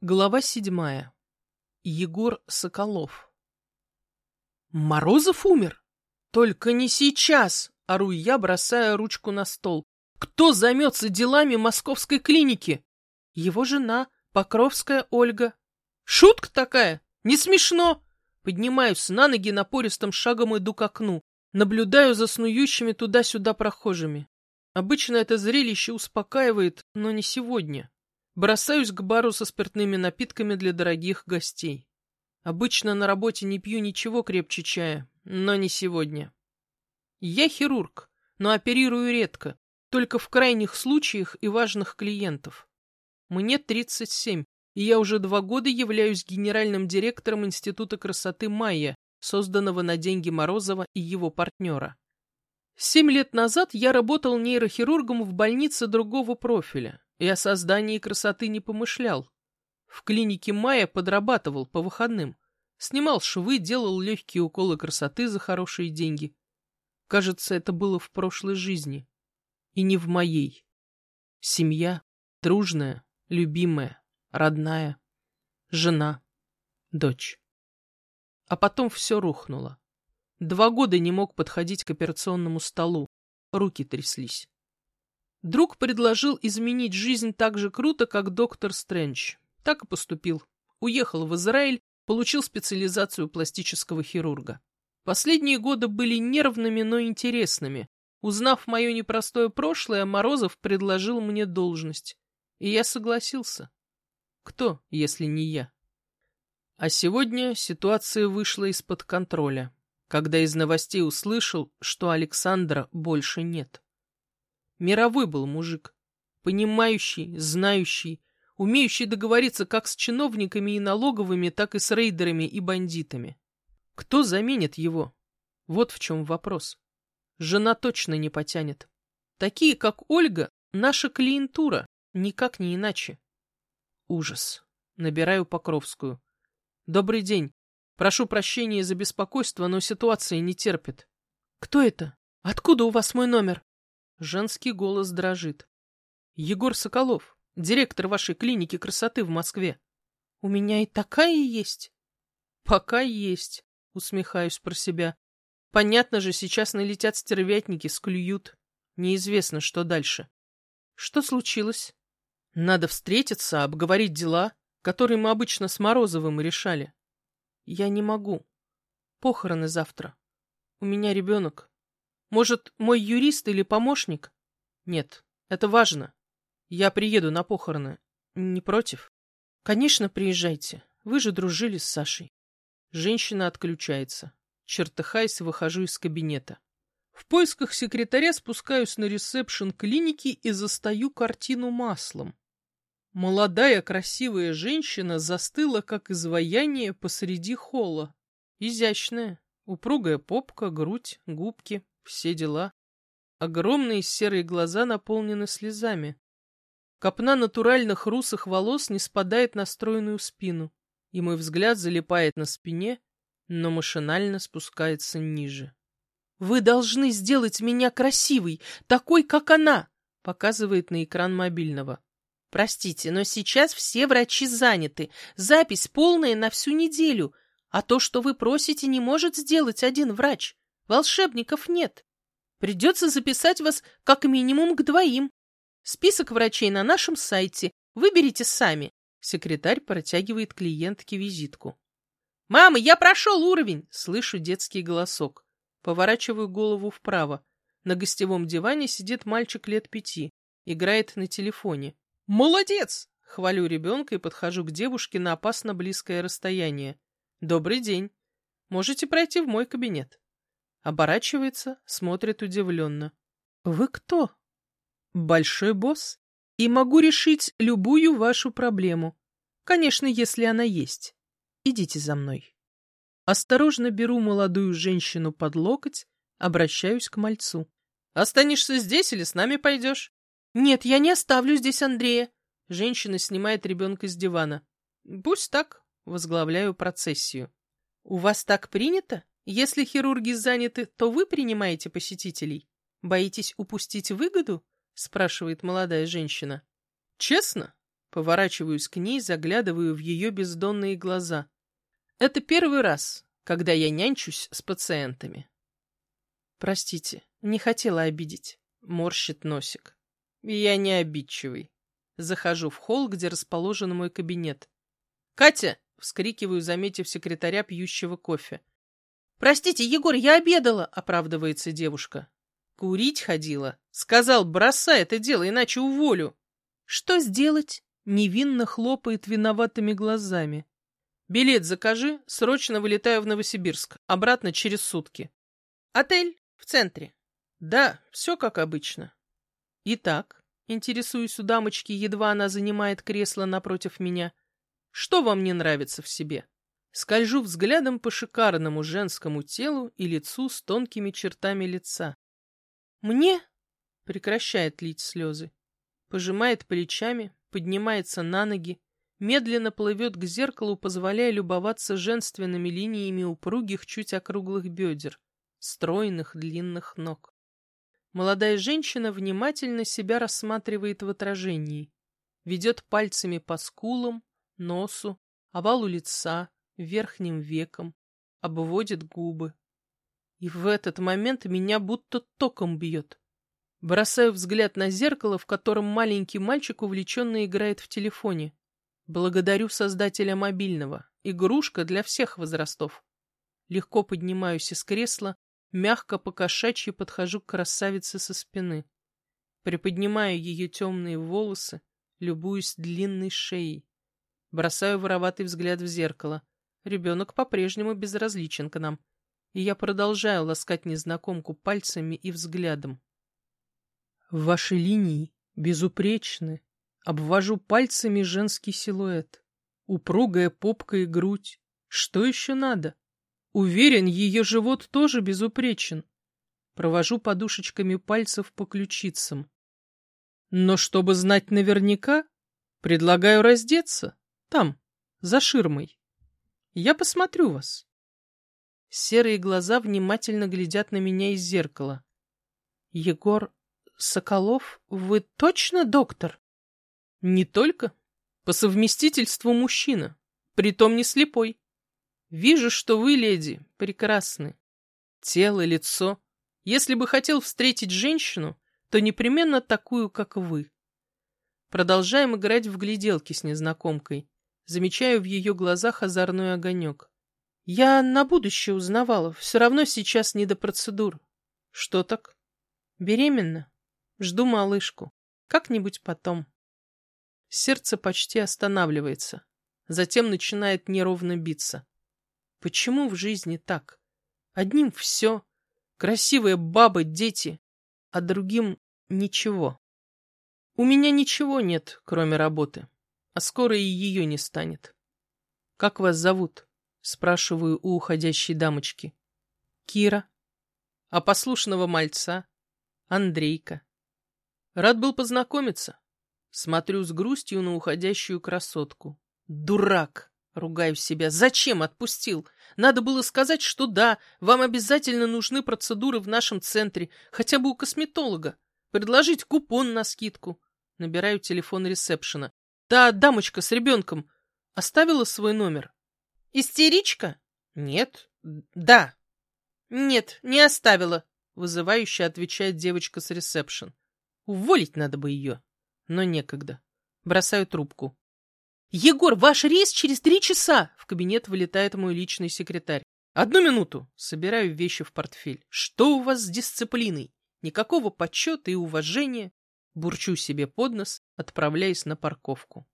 Глава седьмая. Егор Соколов. Морозов умер? Только не сейчас, ору я, бросая ручку на стол. Кто займется делами московской клиники? Его жена, Покровская Ольга. Шутка такая? Не смешно. Поднимаюсь на ноги, напористым шагом иду к окну. Наблюдаю за снующими туда-сюда прохожими. Обычно это зрелище успокаивает, но не сегодня. Бросаюсь к бару со спиртными напитками для дорогих гостей. Обычно на работе не пью ничего крепче чая, но не сегодня. Я хирург, но оперирую редко, только в крайних случаях и важных клиентов. Мне 37, и я уже два года являюсь генеральным директором Института красоты «Майя», созданного на деньги Морозова и его партнера. Семь лет назад я работал нейрохирургом в больнице другого профиля и о создании красоты не помышлял. В клинике Майя подрабатывал по выходным. Снимал швы, делал легкие уколы красоты за хорошие деньги. Кажется, это было в прошлой жизни. И не в моей. Семья, дружная, любимая, родная, жена, дочь. А потом все рухнуло. Два года не мог подходить к операционному столу. Руки тряслись. Друг предложил изменить жизнь так же круто, как доктор Стрэндж. Так и поступил. Уехал в Израиль, получил специализацию пластического хирурга. Последние годы были нервными, но интересными. Узнав мое непростое прошлое, Морозов предложил мне должность. И я согласился. Кто, если не я? А сегодня ситуация вышла из-под контроля когда из новостей услышал, что Александра больше нет. Мировой был мужик, понимающий, знающий, умеющий договориться как с чиновниками и налоговыми, так и с рейдерами и бандитами. Кто заменит его? Вот в чем вопрос. Жена точно не потянет. Такие, как Ольга, наша клиентура, никак не иначе. Ужас. Набираю Покровскую. Добрый день. Прошу прощения за беспокойство, но ситуация не терпит. Кто это? Откуда у вас мой номер? Женский голос дрожит. Егор Соколов, директор вашей клиники красоты в Москве. У меня и такая есть. Пока есть, усмехаюсь про себя. Понятно же, сейчас налетят стервятники, склюют. Неизвестно, что дальше. Что случилось? Надо встретиться, обговорить дела, которые мы обычно с Морозовым решали. Я не могу. Похороны завтра. У меня ребенок. Может, мой юрист или помощник? Нет, это важно. Я приеду на похороны. Не против? Конечно, приезжайте. Вы же дружили с Сашей. Женщина отключается. Чертыхаясь, выхожу из кабинета. В поисках секретаря спускаюсь на ресепшн клиники и застаю картину маслом. Молодая красивая женщина застыла, как изваяние посреди холла. Изящная, упругая попка, грудь, губки, все дела. Огромные серые глаза наполнены слезами. Копна натуральных русых волос не спадает на стройную спину, и мой взгляд залипает на спине, но машинально спускается ниже. «Вы должны сделать меня красивой, такой, как она!» показывает на экран мобильного. Простите, но сейчас все врачи заняты. Запись полная на всю неделю. А то, что вы просите, не может сделать один врач. Волшебников нет. Придется записать вас как минимум к двоим. Список врачей на нашем сайте. Выберите сами. Секретарь протягивает клиентке визитку. «Мама, я прошел уровень!» Слышу детский голосок. Поворачиваю голову вправо. На гостевом диване сидит мальчик лет пяти. Играет на телефоне. «Молодец!» — хвалю ребенка и подхожу к девушке на опасно близкое расстояние. «Добрый день. Можете пройти в мой кабинет». Оборачивается, смотрит удивленно. «Вы кто?» «Большой босс. И могу решить любую вашу проблему. Конечно, если она есть. Идите за мной». Осторожно беру молодую женщину под локоть, обращаюсь к мальцу. «Останешься здесь или с нами пойдешь?» «Нет, я не оставлю здесь Андрея». Женщина снимает ребенка с дивана. «Пусть так», — возглавляю процессию. «У вас так принято? Если хирурги заняты, то вы принимаете посетителей? Боитесь упустить выгоду?» — спрашивает молодая женщина. «Честно? Поворачиваюсь к ней, заглядываю в ее бездонные глаза. Это первый раз, когда я нянчусь с пациентами. Простите, не хотела обидеть. Морщит носик. Я не обидчивый. Захожу в холл, где расположен мой кабинет. «Катя!» — вскрикиваю, заметив секретаря, пьющего кофе. «Простите, Егор, я обедала!» — оправдывается девушка. «Курить ходила. Сказал, бросай это дело, иначе уволю». «Что сделать?» — невинно хлопает виноватыми глазами. «Билет закажи, срочно вылетаю в Новосибирск, обратно через сутки». «Отель в центре?» «Да, все как обычно». «Итак, интересуюсь у дамочки, едва она занимает кресло напротив меня. Что вам не нравится в себе?» Скольжу взглядом по шикарному женскому телу и лицу с тонкими чертами лица. «Мне?» — прекращает лить слезы. Пожимает плечами, поднимается на ноги, медленно плывет к зеркалу, позволяя любоваться женственными линиями упругих, чуть округлых бедер, стройных длинных ног. Молодая женщина внимательно себя рассматривает в отражении, ведет пальцами по скулам, носу, овалу лица, верхним веком, обводит губы. И в этот момент меня будто током бьет. Бросаю взгляд на зеркало, в котором маленький мальчик увлеченно играет в телефоне. Благодарю создателя мобильного. Игрушка для всех возрастов. Легко поднимаюсь из кресла, мягко покошачьи подхожу к красавице со спины. Приподнимаю ее темные волосы, любуюсь длинной шеей. Бросаю вороватый взгляд в зеркало. Ребенок по-прежнему безразличен к нам, и я продолжаю ласкать незнакомку пальцами и взглядом. Ваши линии безупречны. Обвожу пальцами женский силуэт. Упругая попка и грудь. Что еще надо? Уверен, ее живот тоже безупречен. Провожу подушечками пальцев по ключицам. Но чтобы знать наверняка, предлагаю раздеться. Там, за ширмой. Я посмотрю вас. Серые глаза внимательно глядят на меня из зеркала. Егор Соколов, вы точно доктор? Не только. По совместительству мужчина, притом не слепой. Вижу, что вы, леди, прекрасны. Тело, лицо. Если бы хотел встретить женщину, то непременно такую, как вы. Продолжаем играть в гляделки с незнакомкой. Замечаю в ее глазах озорной огонек. Я на будущее узнавала. Все равно сейчас не до процедур. Что так? Беременна. Жду малышку. Как-нибудь потом. Сердце почти останавливается. Затем начинает неровно биться. Почему в жизни так? Одним все. Красивые бабы, дети, а другим ничего. У меня ничего нет, кроме работы а скоро и ее не станет. «Как вас зовут?» — спрашиваю у уходящей дамочки. «Кира». «А послушного мальца?» «Андрейка». «Рад был познакомиться». Смотрю с грустью на уходящую красотку. «Дурак!» — ругаю себя. «Зачем отпустил? Надо было сказать, что да, вам обязательно нужны процедуры в нашем центре, хотя бы у косметолога. Предложить купон на скидку». Набираю телефон ресепшена. Та дамочка с ребенком оставила свой номер. Истеричка? Нет. Да. Нет, не оставила, вызывающе отвечает девочка с ресепшн. Уволить надо бы ее, но некогда. Бросаю трубку. «Егор, ваш рейс через три часа!» В кабинет вылетает мой личный секретарь. «Одну минуту!» Собираю вещи в портфель. «Что у вас с дисциплиной? Никакого почета и уважения. Бурчу себе под нос, отправляясь на парковку.